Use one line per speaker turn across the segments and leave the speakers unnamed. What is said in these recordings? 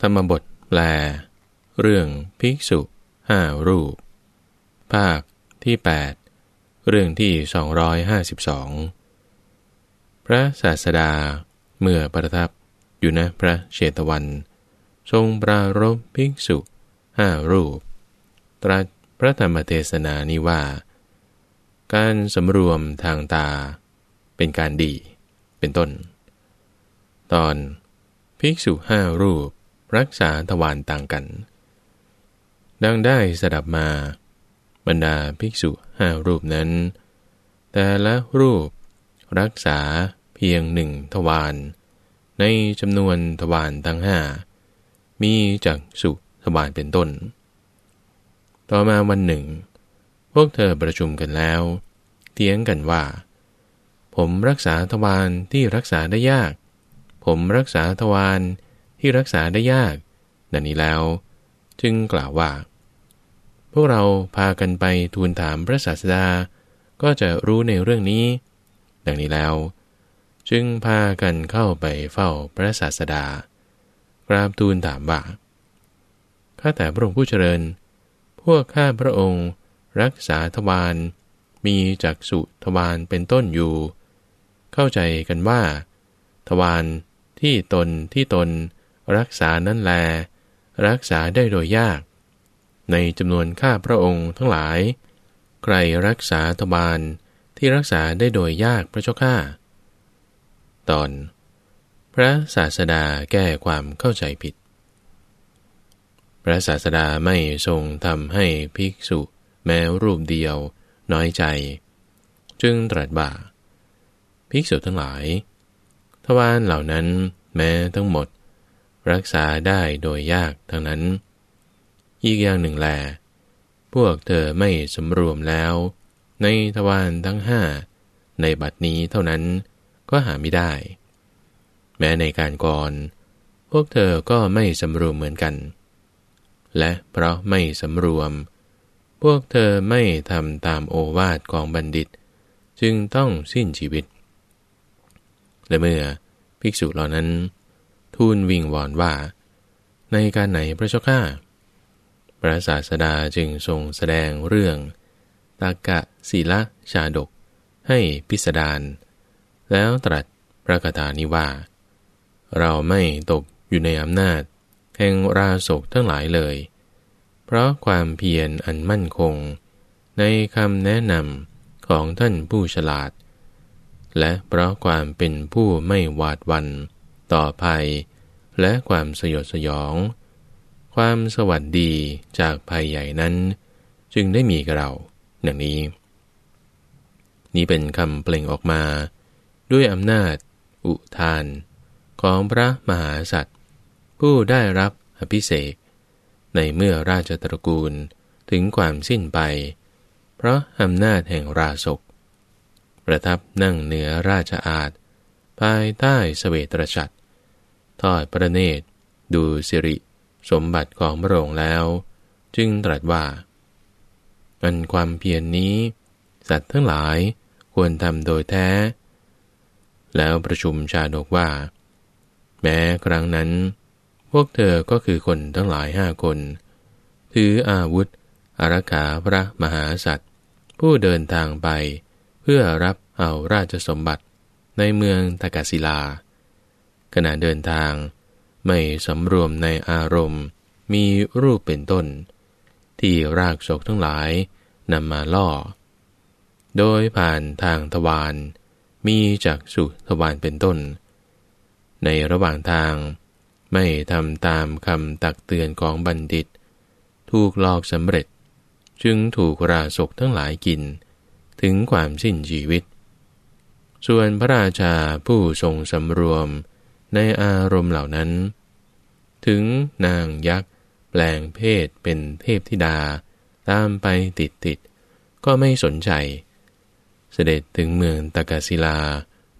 ธรรมบทแปล เรื่องภิกษุห้ารูป ภาคที่ 8 เรื่องที่ 252 พระศาสดา เมื่อประทับอยู่ณพระเชตวัน ทรงปรารบภิกษุห้ารูป ตรัสพระธรรมเทศนานี้ว่า การสำรวมทางตา เป็นการดี เป็นต้น ตอนภิกษุห้ารูป รักษาทวารต่างกัน ดังได้สดับมา บรรดาภิกษุห้ารูปนั้น แต่ละรูปรักษาเพียงหนึ่งทวารในจำนวนทวารทั้งห้ามีจักสุทวารเป็นต้น ต่อมาวันหนึ่ง พวกเธอประชุมกันแล้ว เถียงกันว่า ผมรักษาทวารที่รักษาได้ยาก ผมรักษาทวาร ที่รักษาได้ยากดังนี้แล้ว จึงกล่าวว่า พวกเราพากันไปทูลถามพระศาสดา ก็จะรู้ในเรื่องนี้ ดังนี้แล้ว จึงพากันเข้าไปเฝ้าพระศาสดากราบทูลถามว่าข้าแต่พระองค์ผู้เจริญ พวกข้าพระองค์ รักษาทวารมีจักสุทวารเป็นต้นอยู่ เข้าใจกันว่า ทวารที่ตนที่ตน รักษานั้นแล รักษาได้โดยยาก ในจำนวนข้าพระองค์ทั้งหลาย ใครรักษาทบานที่รักษาได้โดยยากพระเจ้าข้าตอน พระศาสดาแก้ความเข้าใจผิด พระศาสดาไม่ทรงทำให้ภิกษุแม้รูปเดียว น้อยใจ จึงตรัสบ่าภิกษุทั้งหลาย ทวารเหล่านั้นแม้ทั้งหมด รักษาได้โดยยากทั้งนั้น อีกอย่างหนึ่งแล พวกเธอไม่สมรวมแล้ว ในทวารทั้งห้าในบัดนี้เท่านั้นก็หาไม่ได้ แม้ในการก่อน พวกเธอก็ไม่สำรวมเหมือนกัน และเพราะไม่สำรวม พวกเธอไม่ทำตามโอวาทของบัณฑิต จึงต้องสิ้นชีวิต และเมื่อภิกษุเหล่านั้น ทูลวิงวอนว่า ในการไหนพระเจ้าข้าพระศาสดาจึงทรงแสดงเรื่องตากะศีละชาดก ให้พิสดารแล้วตรัสพระคาถานี้ว่า เราไม่ตกอยู่ในอำนาจ แห่งราศกทั้งหลายเลย เพราะความเพียรอันมั่นคง ในคำแนะนำของท่านผู้ฉลาด และเพราะความเป็นผู้ไม่หวาดวัน ต่อภัย และความสยดสยอง ความสวัสดีจากภัยใหญ่นั้น จึงได้มีกับเราอย่างนี้ นี่เป็นคำเปล่งออกมา ด้วยอำนาจ อุทาน ของพระมหาสัตว์ ผู้ได้รับอภิเษกในเมื่อราชตระกูลถึงความสิ้นไป เพราะอำนาจแห่งราศก ประทับนั่งเหนือราชอาณภายใต้สเวตรชัด ทอดพระเนตร ดูสิริ สมบัติของพระองค์แล้ว จึงตรัสว่า อันความเพียรนนี้ สัตว์ทั้งหลายควรทำโดยแท้ แล้วประชุมชาดกว่า แม้ครั้งนั้น พวกเธอก็คือคนทั้งหลายห้าคน ถืออาวุธอารักขาพระมหาสัตว์ ผู้เดินทางไป เพื่อรับเอาราชสมบัติในเมืองตากศิลา ขณะเดินทาง ไม่สำรวมในอารมณ์ มีรูปเป็นต้น ที่รากศกทั้งหลายนำมาล่อ โดยผ่านทางทวารมีจากสุทวารเป็นต้น ในระหว่างทาง ไม่ทำตามคำตักเตือนของบัณฑิต ถูกหลอกสำเร็จ จึงถูกราศกทั้งหลายกิน ถึงความสิ้นชีวิต ส่วนพระราชาผู้ทรงสำรวม ในอารมณ์เหล่านั้น ถึงนางยักษ์ แปลงเพศเป็นเทพธิดา ตามไปติดติดก็ไม่สนใจ เสด็จถึงเมืองตากศิลา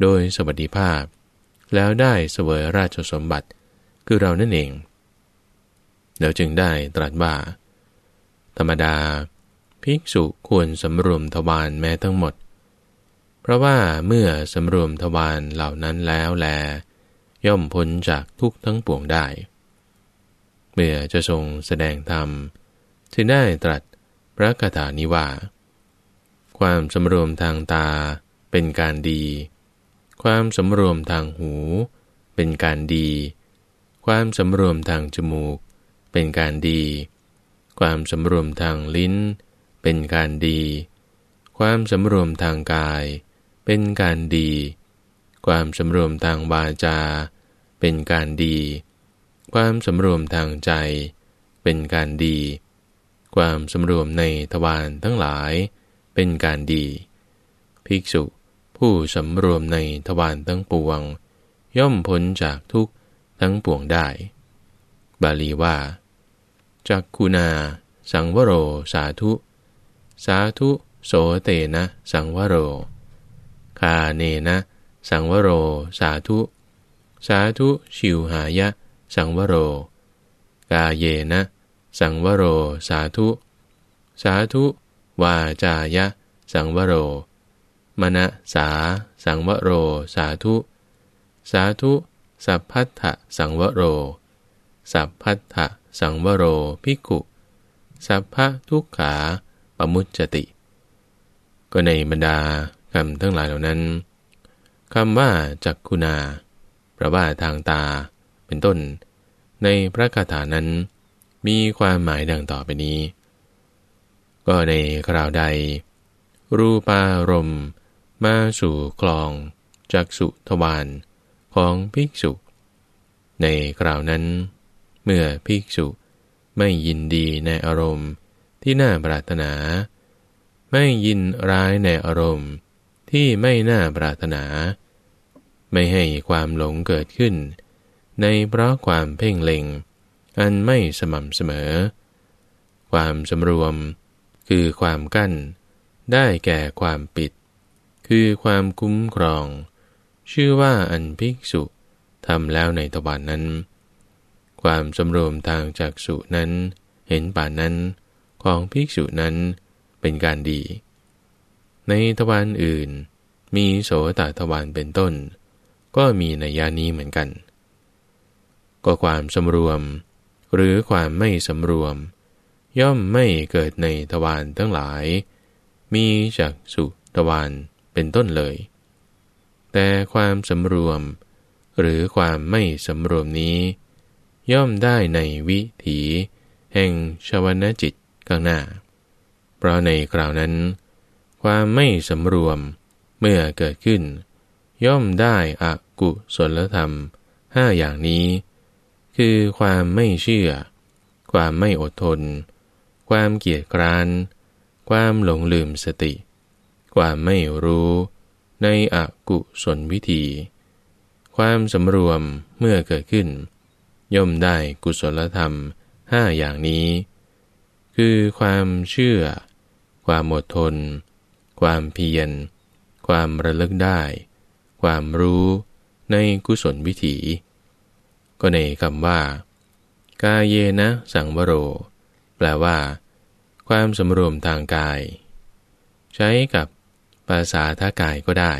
โดยสวัสดิภาพ แล้วได้เสวยราชสมบัติคือเรานั่นเองแล้วจึงได้ตรัสว่า ธรรมดา ภิกษุควรสำรวมทวารแม้ทั้งหมด เพราะว่าเมื่อสำรวมทวารเหล่านั้นแล้วแล ย่อมพ้นจากทุกทั้งปวงได้ เมื่อจะทรงแสดงธรรมจึงได้ตรัสพระคาถานิว่า ความสำรวมทางตาเป็นการดี ความสำรวมทางหูเป็นการดี ความสำรวมทางจมูกเป็นการดี ความสำรวมทางลิ้นเป็นการดี ความสำรวมทางกายเป็นการดี ความสำรวมทางวาจา เป็นการดี ความสำรวมทางใจ เป็นการดี ความสำรวมในทวารทั้งหลาย เป็นการดี ภิกษุผู้สำรวมในทวารทั้งปวง ย่อมพ้นจากทุกทั้งปวงได้ บาลีว่าจักคุณา สังวโร สาธุ สาธุ โสเตนะ สังวโร คาเนนะ สังวโร สาธุ สาธุ ชิวหายะ สังวโร กาเยนะ สังวโร สาธุ สาธุ วาจายะ สังวโร มณสา สังวโร สาธุ สาธุ สัพพัทธสังวโร สัพพัทธสังวโรภิกขุ สัพพะทุกขาปมุจจติ ก็ในบรรดาคำทั้งหลายเหล่านั้น คำว่าจักคุณาแปลว่าทางตา เป็นต้น ในพระคาถานั้น มีความหมายดังต่อไปนี้ ก็ในคราวใด รูปารมณ์มาสู่คลองจักสุทวารของภิกษุ ในคราวนั้น เมื่อภิกษุไม่ยินดีในอารมณ์ที่น่าปรารถนา ไม่ยินร้ายในอารมณ์ ที่ไม่น่าปรารถนา ไม่ให้ความหลงเกิดขึ้น ในเพราะความเพ่งเล็ง อันไม่สม่ำเสมอ ความสำรวมคือความกั้น ได้แก่ความปิด คือความคุ้มครอง ชื่อว่าอันภิกษุทำแล้วในตะวันนั้น ความสำรวมทางจักสุนั้น เห็นป่านั้นของภิกษุนั้นเป็นการดี ในทวารอื่น มีโสตทวารเป็นต้น ก็มีในยานี้เหมือนกัน ก็ความสำรวม หรือความไม่สำรวม ย่อมไม่เกิดในทวารทั้งหลาย มีจักสุทวารเป็นต้นเลย แต่ความสำรวม หรือความไม่สำรวมนี้ ย่อมได้ในวิถี แห่งชวนจิตข้างหน้า เพราะในคราวนั้น ความไม่สำรวมเมื่อเกิดขึ้น ย่อมได้อกุศลธรรมห้าอย่างนี้ คือความไม่เชื่อ ความไม่อดทน ความเกียจคร้าน ความหลงลืมสติ ความไม่รู้ในอกุศลวิธี ความสำรวมเมื่อเกิดขึ้น ย่อมได้กุศลธรรมห้าอย่างนี้ คือความเชื่อ ความอดทน ความเพียร ความระลึกได้ ความรู้ในกุศลวิถี ก็ในคำว่า กาเยนะสังวโร แปลว่า ความสำรวมทางกาย ใช้กับภาษาท่ากายก็ได้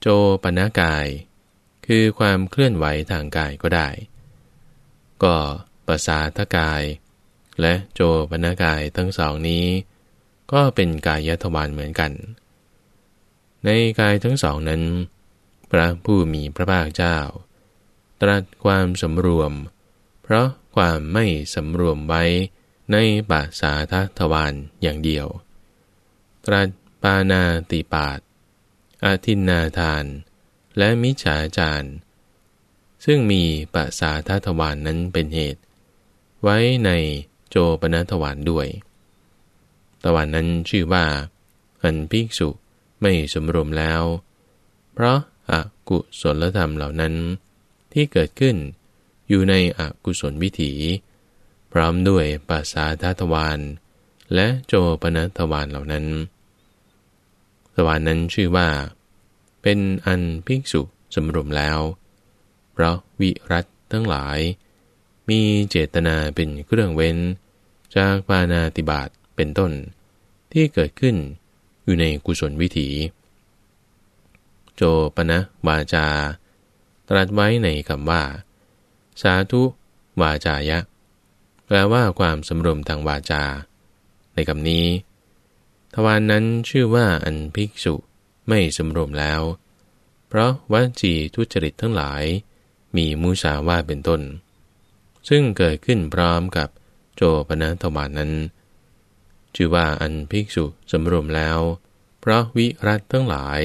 โจปนากาย คือความเคลื่อนไหวทางกายก็ได้ ก็ภาษาทากาย และโจปนากายทั้งสองนี้ ก็เป็นกายทวารเหมือนกัน ในกายทั้งสองนั้น พระผู้มีพระภาคเจ้า ตรัสความสำรวม เพราะความไม่สำรวมไว้ในปาสสาททวารอย่างเดียว ตรัสปานาติปาตอาทินนาทาน และมิจฉาจารซึ่งมีปะสสาททวานนั้นเป็นเหตุ ไว้ในโจปนทวานด้วย ตวานนั้นชื่อว่า อันภิกษุไม่สมรวมแล้ว เพราะอากุศลธรรมเหล่านั้น ที่เกิดขึ้นอยู่ในอกุศลวิถี พร้อมด้วยปาสาททวานและโจปนทวานเหล่านั้นทวานนั้นชื่อว่า เป็นอันภิกษุสมรวมแล้ว เพราะวิรัตทั้งหลาย มีเจตนาเป็นเครื่องเว้น จากปานาติบาต เป็นต้น ที่เกิดขึ้นอยู่ในกุศลวิถี โจปนะวาจา ตรัสไว้ในคำว่า สาธุวาจายะ แปลว่าความสำรวมทางวาจา ในคำนี้ทวารนนั้นชื่อว่าอันภิกษุไม่สำรวมแล้ว เพราะวจีทุจริตทั้งหลาย มีมุสาวาเป็นต้น ซึ่งเกิดขึ้นพร้อมกับโจปนะทวารนนั้น ชื่อว่าอันภิกษุสำรวมแล้ว เพราะวิรัตทั้งหลาย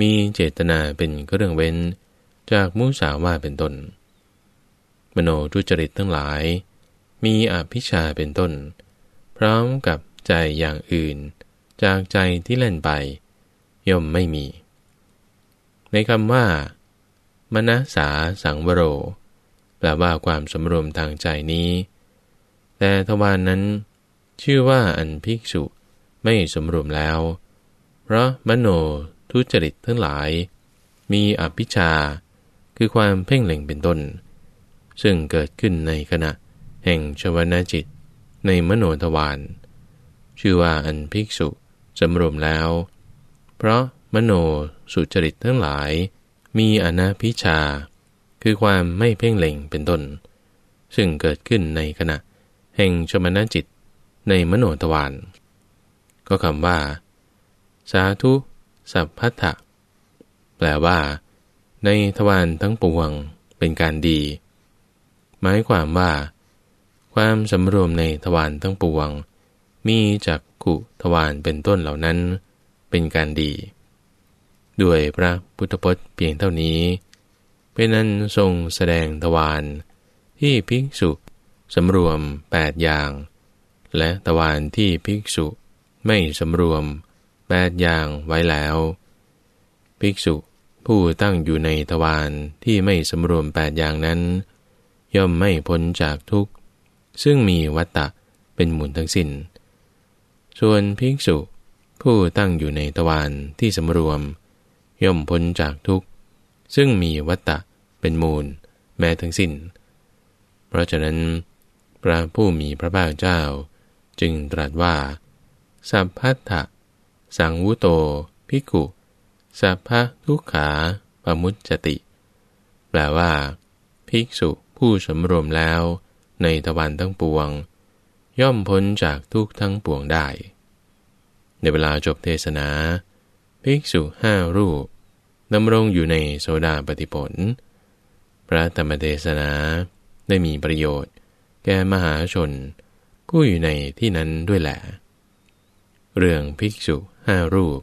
มีเจตนาเป็นเครื่องเว้น จากมุสาวาเป็นต้น มโนทุจริตทั้งหลาย มีอภิชาเป็นต้น พร้อมกับใจอย่างอื่น จากใจที่เล่นไป ย่อมไม่มี ในคำว่ามณสาสังวโร แปลว่าความสำรวมทางใจนี้ แต่ทวารนนั้น ชื่อว่าอันภิกษุไม่สมรวมแล้ว เพราะมโนทุจริตทั้งหลาย มีอภิชา คือความเพ่งเล็งเป็นต้น ซึ่งเกิดขึ้นในขณะแห่งชวนาจิตในมโนทวารชื่อว่าอันภิกษุสำรวมแล้ว เพราะมโนสุจริตทั้งหลาย มีอนาพิชา คือความไม่เพ่งเล็งเป็นต้น ซึ่งเกิดขึ้นในขณะแห่งชมนาจิต ในมโนทวารก็คำว่า สาธุ สัพพัทธะแปลว่า ในทวารทั้งปวงเป็นการดี หมายความว่า ความสำรวมในทวารทั้งปวง มีจักกุทวารเป็นต้นเหล่านั้น เป็นการดี ด้วยพระพุทธพจน์เพียงเท่านี้ เป็นนั้นทรงแสดงทวารที่ภิกษุสำรวมแปดอย่าง และทวารที่ภิกษุไม่สำรวมแปดอย่างไว้แล้ว ภิกษุผู้ตั้งอยู่ในทวารที่ไม่สำรวมแปดอย่างนั้น ย่อมไม่พ้นจากทุกข์ ซึ่งมีวัตตะเป็นมูลทั้งสิน้น ส่วนภิกษุผู้ตั้งอยู่ในทวารที่สำรวม ย่อมพ้นจากทุกข์ ซึ่งมีวัตตะเป็นมูลแม้ทั้งสิน้น เพราะฉะนั้น พระผู้มีพระภาคเจ้า จึงตรัสว่า สัพพัทธะสังวุโตภิกขุสัพพะทุกขาปมุจจติ แปลว่า ภิกษุผู้สำรวมแล้ว ในตะวันทั้งปวง ย่อมพ้นจากทุกทั้งปวงได้ ในเวลาจบเทศนา ภิกษุห้ารูปดำรงอยู่ในโซดาปฏิผล พระธรรมเทศนาได้มีประโยชน์ แก่มหาชน กู้อยู่ในที่นั้นด้วยแหละเรื่องภิกษุห้ารูป